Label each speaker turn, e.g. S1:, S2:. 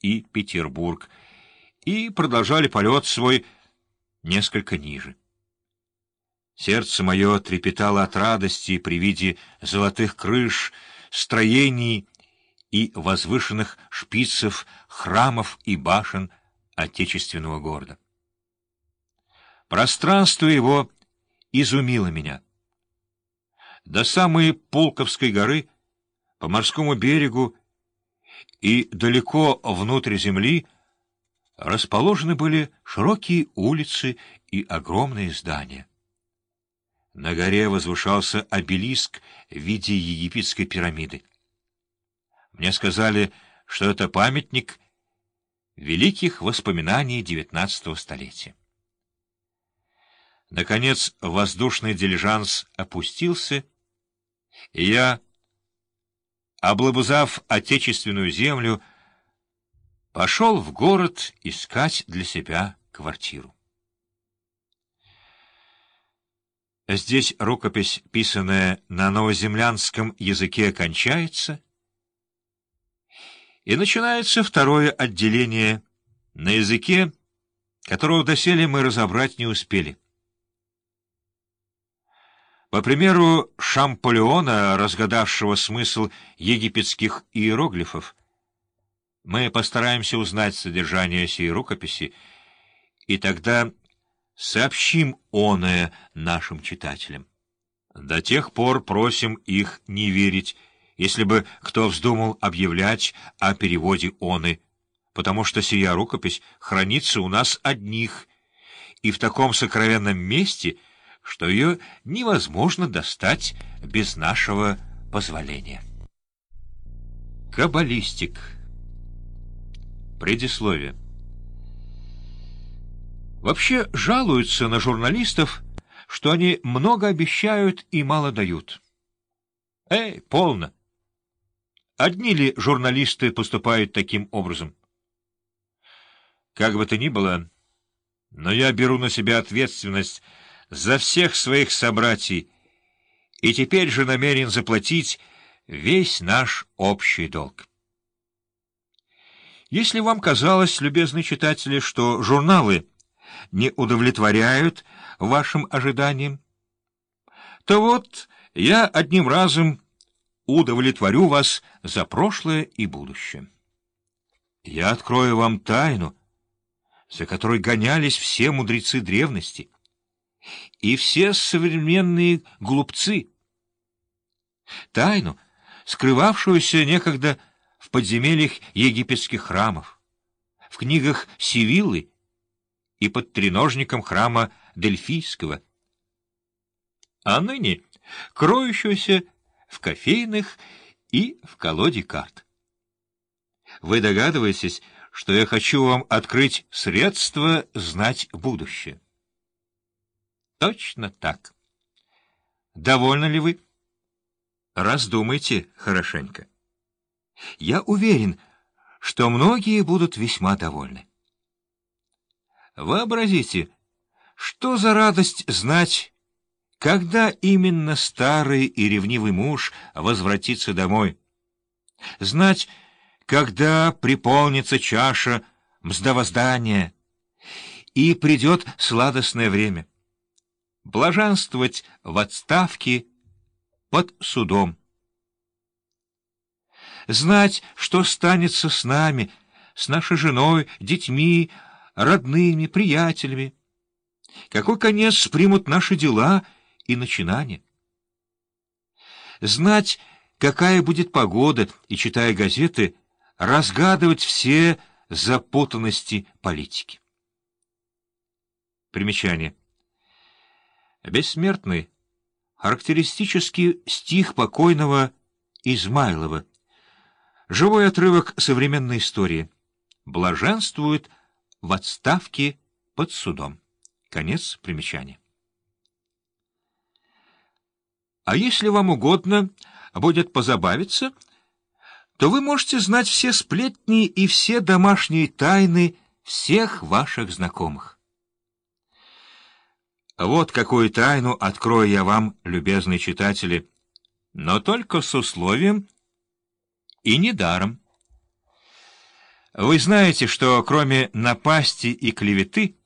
S1: и Петербург и продолжали полет свой несколько ниже. Сердце мое трепетало от радости при виде золотых крыш, строений и возвышенных шпицев храмов и башен отечественного города. Пространство его изумило меня. До самой Пулковской горы, по морскому берегу и далеко внутрь земли расположены были широкие улицы и огромные здания. На горе возвышался обелиск в виде египетской пирамиды. Мне сказали, что это памятник великих воспоминаний XIX столетия. Наконец воздушный дилижанс опустился, и я, облобызав отечественную землю, пошел в город искать для себя квартиру. Здесь рукопись, писанная на новоземлянском языке, кончается, и начинается второе отделение на языке, которого доселе мы разобрать не успели. По примеру Шамполеона, разгадавшего смысл египетских иероглифов, мы постараемся узнать содержание сей рукописи, и тогда сообщим оное нашим читателям. До тех пор просим их не верить, если бы кто вздумал объявлять о переводе оны, потому что сия рукопись хранится у нас одних, и в таком сокровенном месте, что ее невозможно достать без нашего позволения. Каббалистик. Предисловие. Вообще жалуются на журналистов, что они много обещают и мало дают. Эй, полно! Одни ли журналисты поступают таким образом? Как бы то ни было, но я беру на себя ответственность за всех своих собратьей и теперь же намерен заплатить весь наш общий долг. Если вам казалось, любезные читатели, что журналы не удовлетворяют вашим ожиданиям, то вот я одним разом удовлетворю вас за прошлое и будущее. Я открою вам тайну, за которой гонялись все мудрецы древности и все современные глупцы. Тайну, скрывавшуюся некогда в подземельях египетских храмов, в книгах Сивиллы и под треножником храма Дельфийского, а ныне кроющуюся в кофейных и в колоде карт. Вы догадываетесь, что я хочу вам открыть средства знать будущее? Точно так. Довольны ли вы? Раздумайте хорошенько. Я уверен, что многие будут весьма довольны. Вообразите, что за радость знать, когда именно старый и ревнивый муж возвратится домой. Знать, когда приполнится чаша мздовоздания, и придет сладостное время. Блаженствовать в отставке под судом. Знать, что станется с нами, с нашей женой, детьми, родными, приятелями. Какой конец примут наши дела и начинания? Знать, какая будет погода, и, читая газеты, разгадывать все запутанности политики. Примечание. Бессмертный, характеристический стих покойного Измайлова, живой отрывок современной истории, блаженствует в отставке под судом. Конец примечания. А если вам угодно будет позабавиться, то вы можете знать все сплетни и все домашние тайны всех ваших знакомых. Вот какую тайну открою я вам, любезные читатели, но только с условием и недаром. Вы знаете, что кроме напасти и клеветы